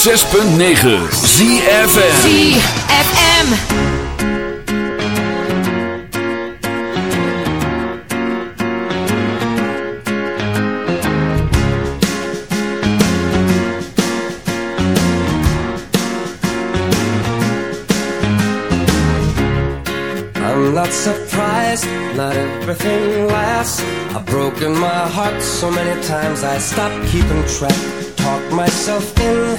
106.9 ZFM ZFM I'm not surprised, not everything lasts. I've broken my heart so many times I stopped keeping track. Talk myself in,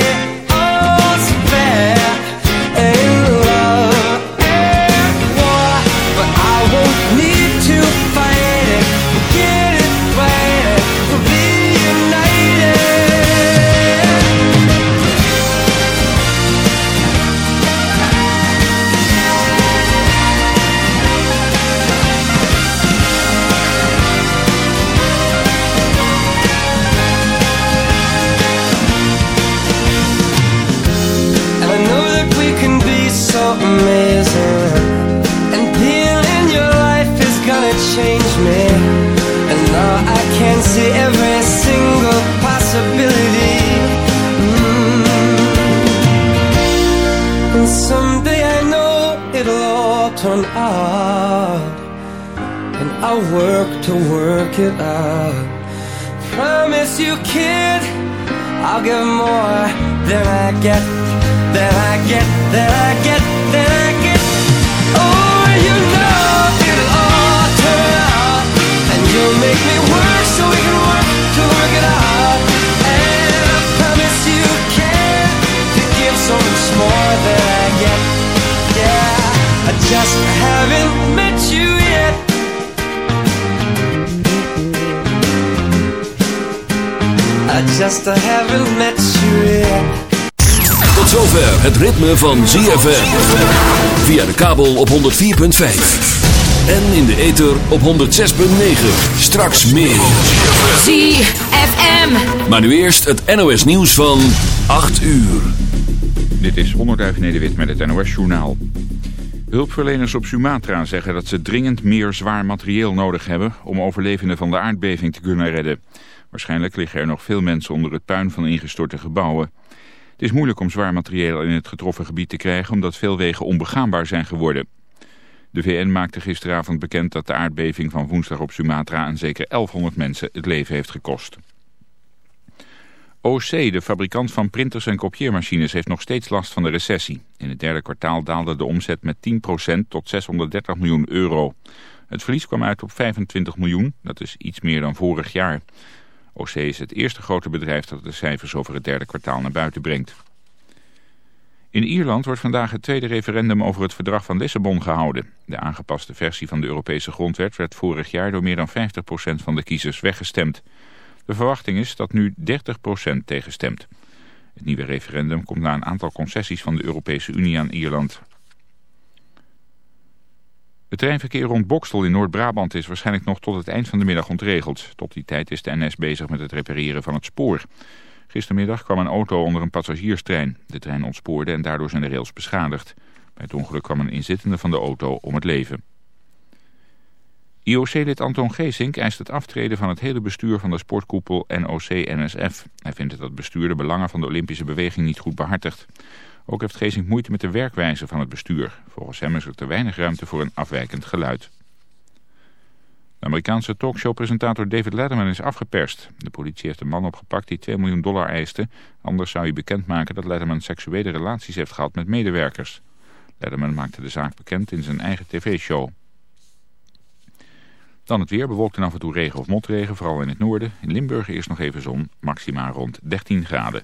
work it out. Promise you, kid, I'll give more than I get, than I get, than I get, than I get. Oh, you know it'll all turn out, and you'll make me work so we can work to work it out. And I promise you, kid, to give so much more than I get. Yeah, I just I just haven't met you yet. Tot zover het ritme van ZFM Via de kabel op 104.5 En in de ether op 106.9 Straks meer ZFM Maar nu eerst het NOS nieuws van 8 uur Dit is Onderduif Nederwit met het NOS-journaal. Hulpverleners op Sumatra zeggen dat ze dringend meer zwaar materieel nodig hebben... om overlevenden van de aardbeving te kunnen redden. Waarschijnlijk liggen er nog veel mensen onder het puin van ingestorte gebouwen. Het is moeilijk om zwaar materieel in het getroffen gebied te krijgen... omdat veel wegen onbegaanbaar zijn geworden. De VN maakte gisteravond bekend dat de aardbeving van woensdag op Sumatra... aan zeker 1100 mensen het leven heeft gekost. OC, de fabrikant van printers en kopieermachines, heeft nog steeds last van de recessie. In het derde kwartaal daalde de omzet met 10% tot 630 miljoen euro. Het verlies kwam uit op 25 miljoen, dat is iets meer dan vorig jaar. OC is het eerste grote bedrijf dat de cijfers over het derde kwartaal naar buiten brengt. In Ierland wordt vandaag het tweede referendum over het verdrag van Lissabon gehouden. De aangepaste versie van de Europese grondwet werd vorig jaar door meer dan 50% van de kiezers weggestemd. De verwachting is dat nu 30% tegenstemt. Het nieuwe referendum komt na een aantal concessies van de Europese Unie aan Ierland. Het treinverkeer rond Bokstel in Noord-Brabant is waarschijnlijk nog tot het eind van de middag ontregeld. Tot die tijd is de NS bezig met het repareren van het spoor. Gistermiddag kwam een auto onder een passagierstrein. De trein ontspoorde en daardoor zijn de rails beschadigd. Bij het ongeluk kwam een inzittende van de auto om het leven. IOC-lid Anton Geesink eist het aftreden van het hele bestuur van de sportkoepel NOC-NSF. Hij vindt dat het bestuur de belangen van de Olympische beweging niet goed behartigt. Ook heeft Geesink moeite met de werkwijze van het bestuur. Volgens hem is er te weinig ruimte voor een afwijkend geluid. De Amerikaanse talkshowpresentator David Letterman is afgeperst. De politie heeft een man opgepakt die 2 miljoen dollar eiste. Anders zou hij bekendmaken dat Letterman seksuele relaties heeft gehad met medewerkers. Letterman maakte de zaak bekend in zijn eigen tv-show. Dan het weer, bewolkt en af en toe regen of motregen, vooral in het noorden. In Limburg eerst nog even zon, maxima rond 13 graden.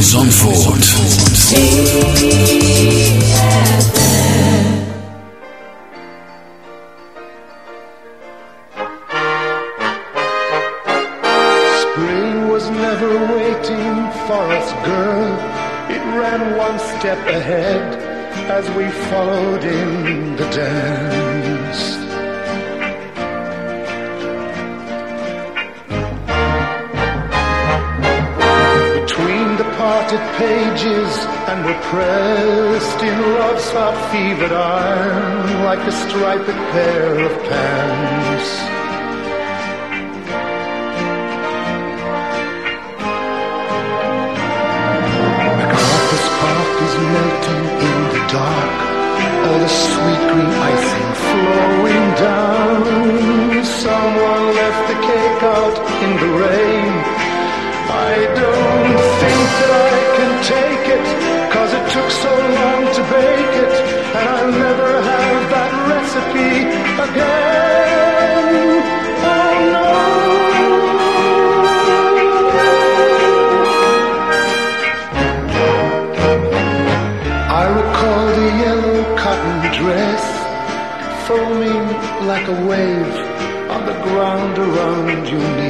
Zandvoort. a wave on the ground around you.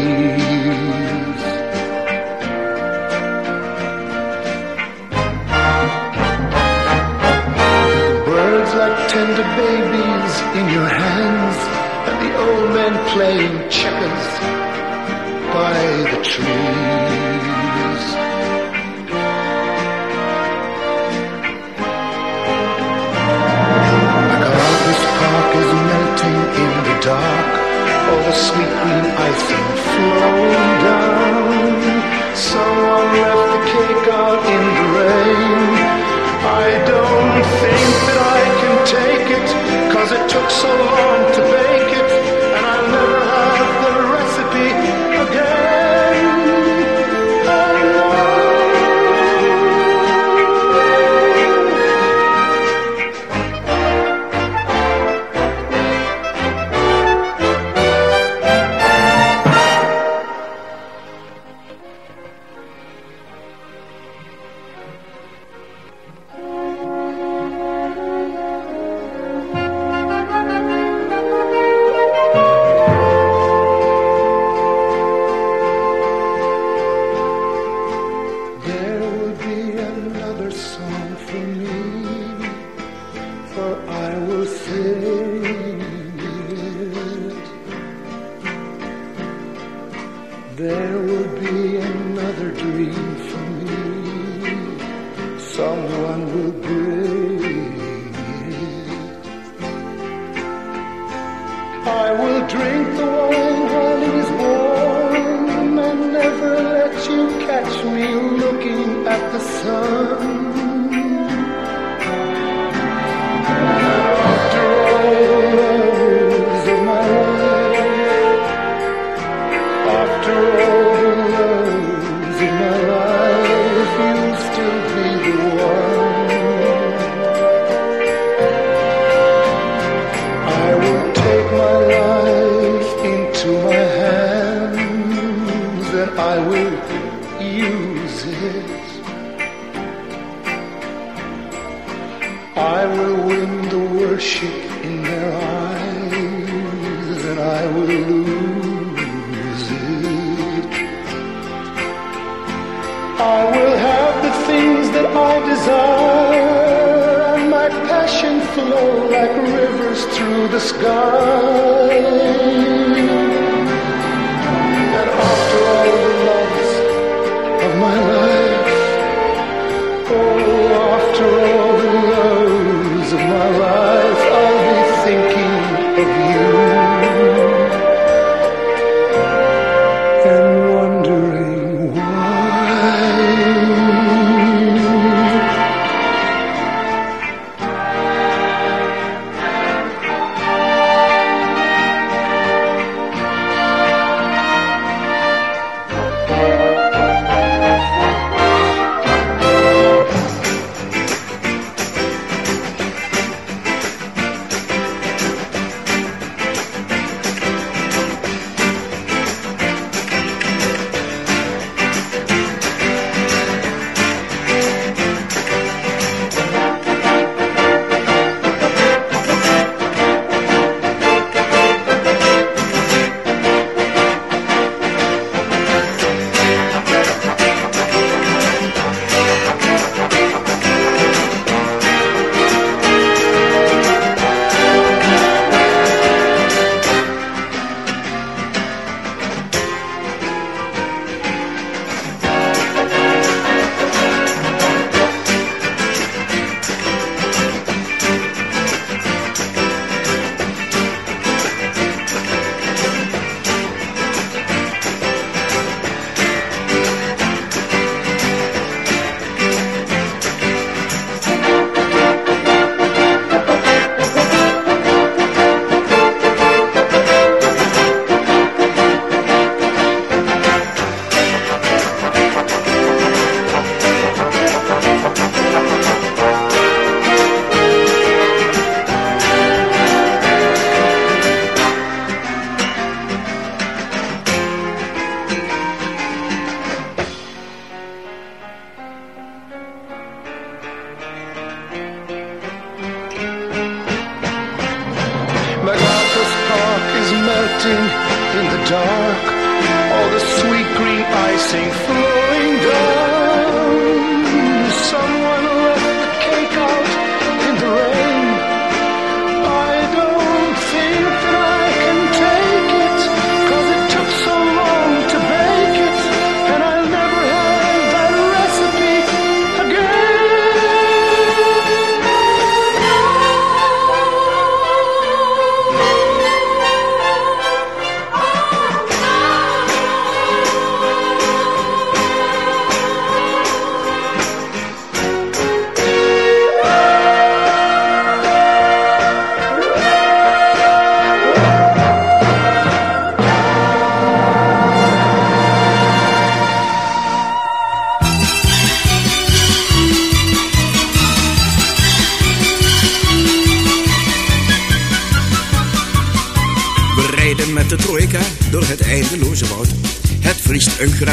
someone will bring. I will drink the wine while it is warm and never let you catch me looking at the sun. desire and my passion flow like rivers through the sky. And after all the loves of my life, oh, after all the loves of my life, I'll be thinking of you.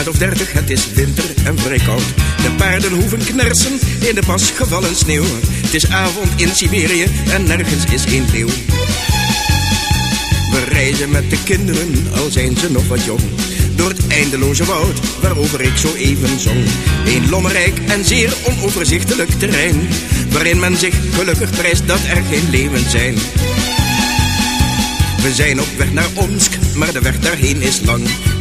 Het is winter en vrij koud. De paarden hoeven knersen in de pas gevallen sneeuw. Het is avond in Siberië en nergens is één leeuw. We reizen met de kinderen, al zijn ze nog wat jong. Door het eindeloze woud, waarover ik zo even zong. Een lommerrijk en zeer onoverzichtelijk terrein. Waarin men zich gelukkig prijst dat er geen leeuwen zijn. We zijn op weg naar Omsk, maar de weg daarheen is lang.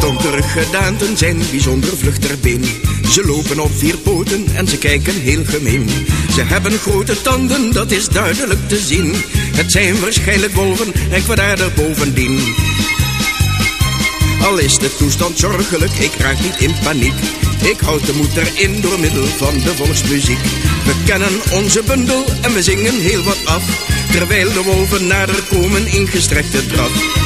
Donkere gedaanten zijn bijzonder vlug ter been. Ze lopen op vier poten en ze kijken heel gemeen. Ze hebben grote tanden, dat is duidelijk te zien. Het zijn waarschijnlijk wolven en kwaadaardig bovendien. Al is de toestand zorgelijk, ik raak niet in paniek. Ik houd de moed erin door middel van de volksmuziek. We kennen onze bundel en we zingen heel wat af. Terwijl de wolven nader komen in gestrekte draf.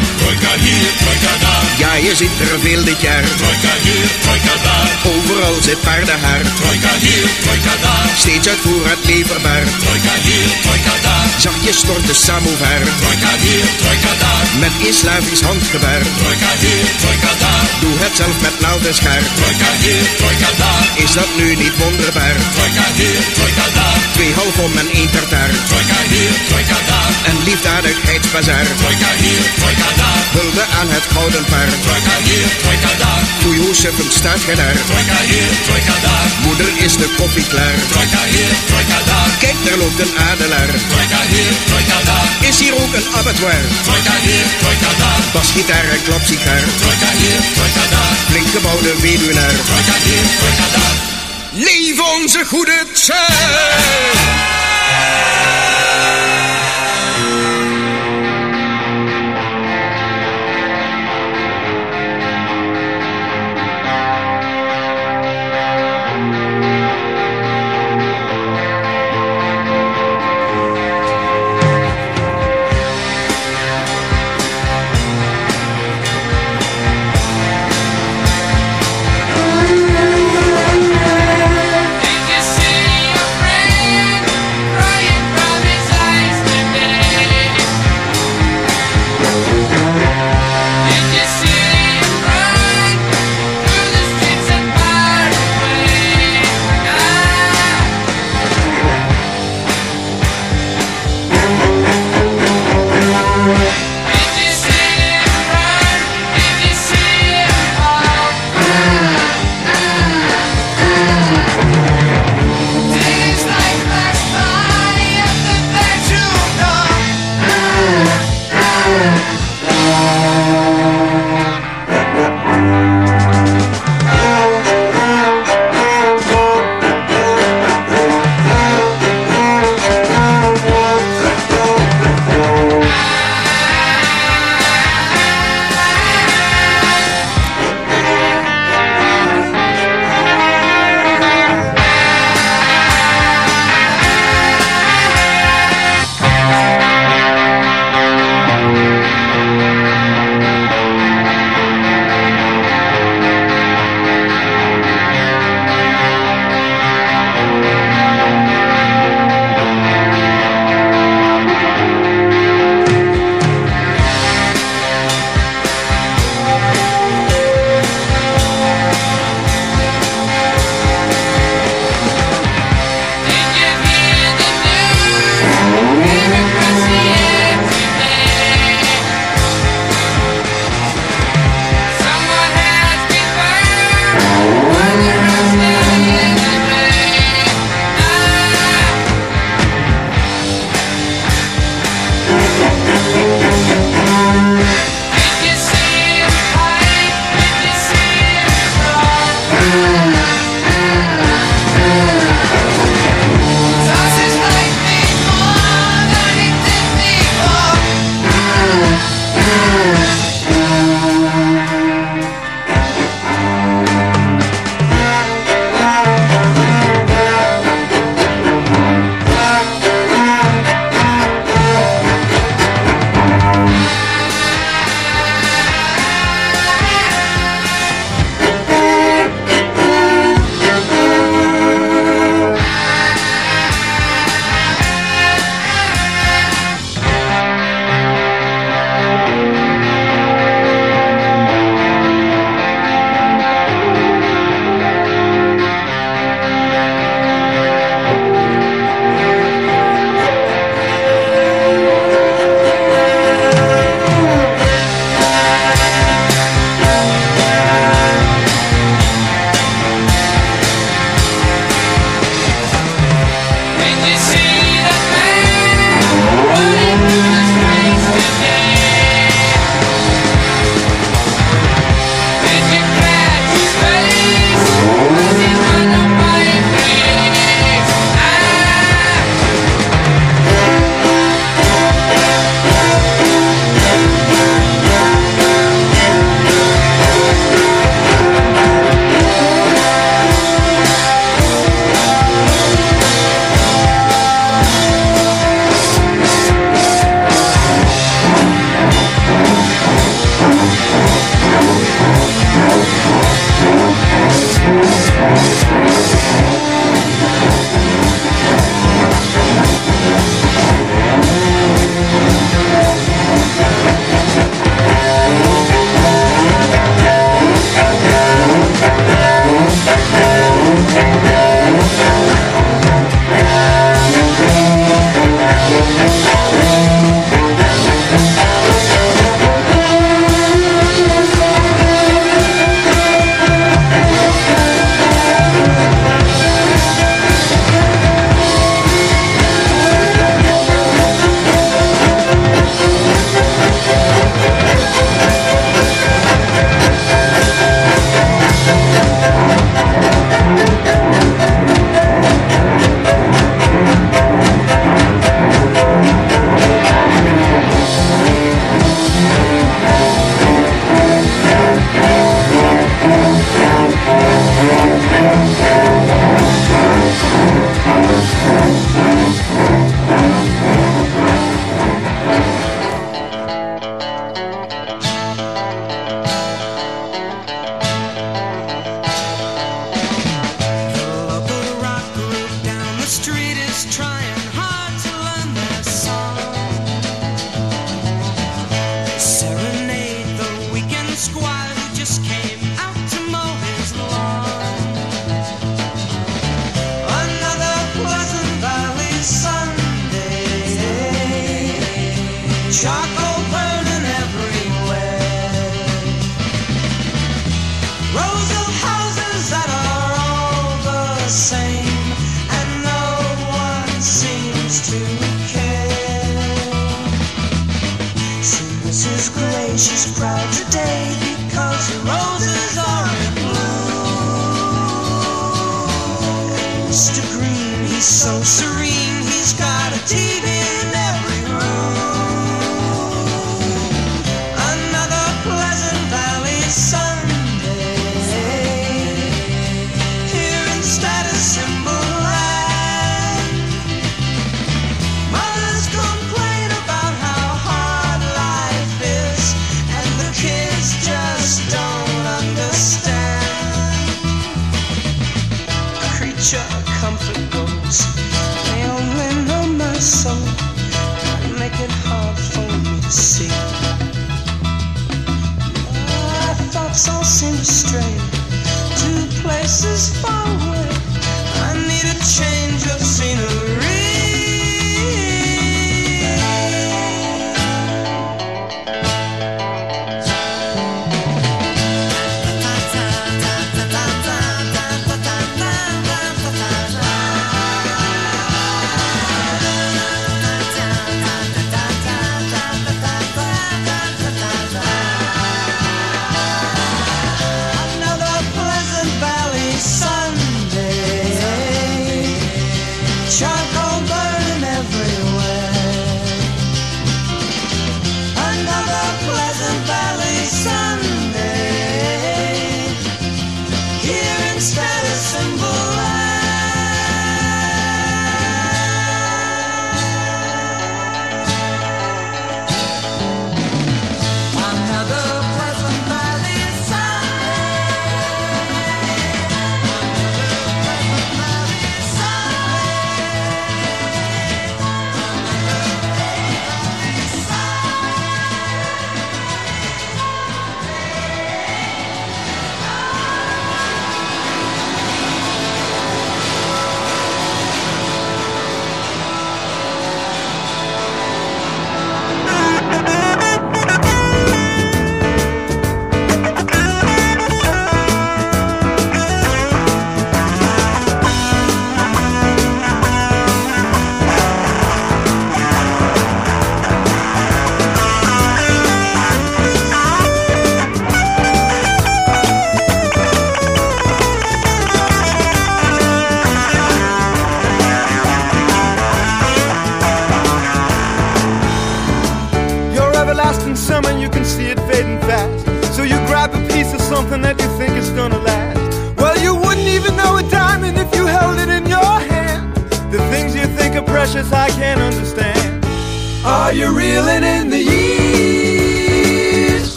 Trojka hier, trojka daar. Ja, je ziet er veel dit jaar. Trojka hier, trojka daar. Overal zit paardenhaar. Trojka hier, trojka daar. Steeds uit voorraad leverbaar. Trojka hier, trojka daar. Zachtjes stort de samovar. Trojka hier, trojka daar. Met islamisch handgebaar. Trojka hier, trojka daar. Doe het zelf met naald en schaar. Trojka hier, trojka daar. Is dat nu niet wonderbaar? Trojka hier, trojka daar. Twee halfom en één tartaar. Trojka hier, trojka daar. Een liefdadigheidsbazaar. Trojka hier, trojka daar. Hulde aan het gouden paard. Trojka hier, trojka daar. Goeie hoeseffen staat gij daar. Trojka hier, trojka daar. Moeder is de koffie klaar. Trojka hier, trojka daar. Kijk, daar loopt een adelaar. Trojka hier, trojka daar. Is hier ook een abattoir? Trojka hier, trojka daar. Basgitaar en klapsigaar. Trojka hier, trojka daar. Flink gebouwde weduwnaar. Trojka hier, trojka daar. Leef onze goede tijd!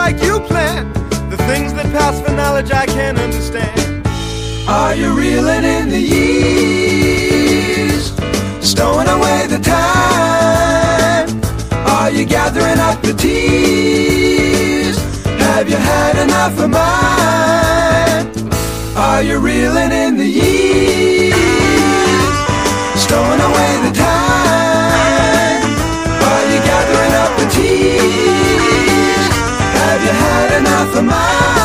like you planned. The things that pass for knowledge I can't understand. Are you reeling in the years? Stowing away the time? Are you gathering up the tears? Have you had enough of mine? Are you reeling in the years? my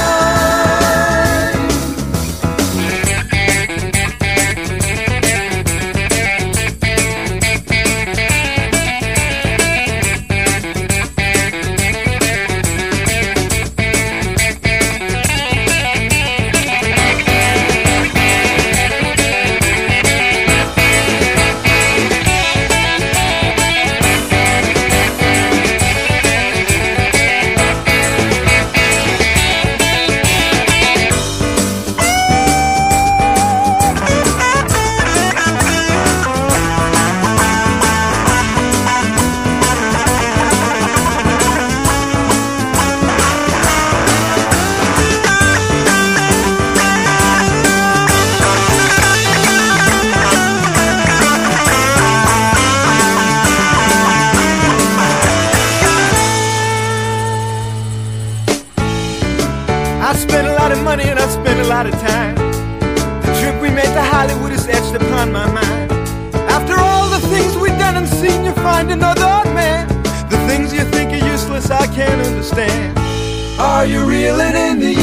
find another man. The things you think are useless, I can't understand. Are you reeling in the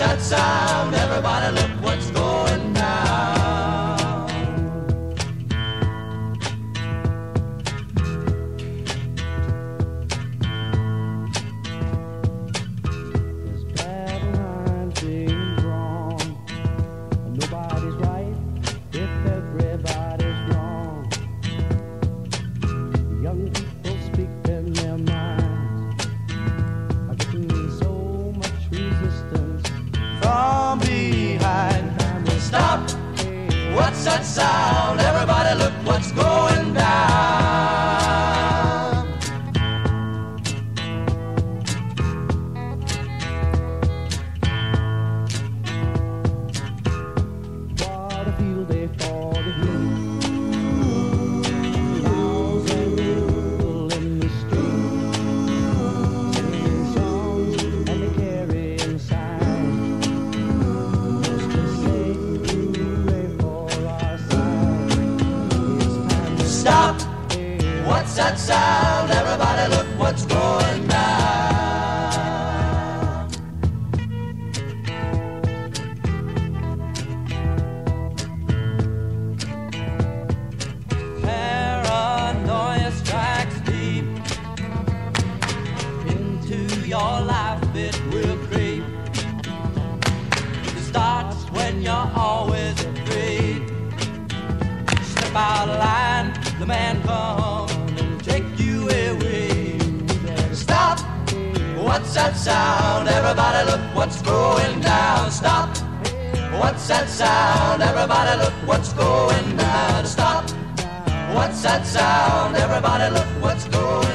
outside sound. Everybody look what's going on. what's going down. Stop. What's that sound? Everybody look, what's going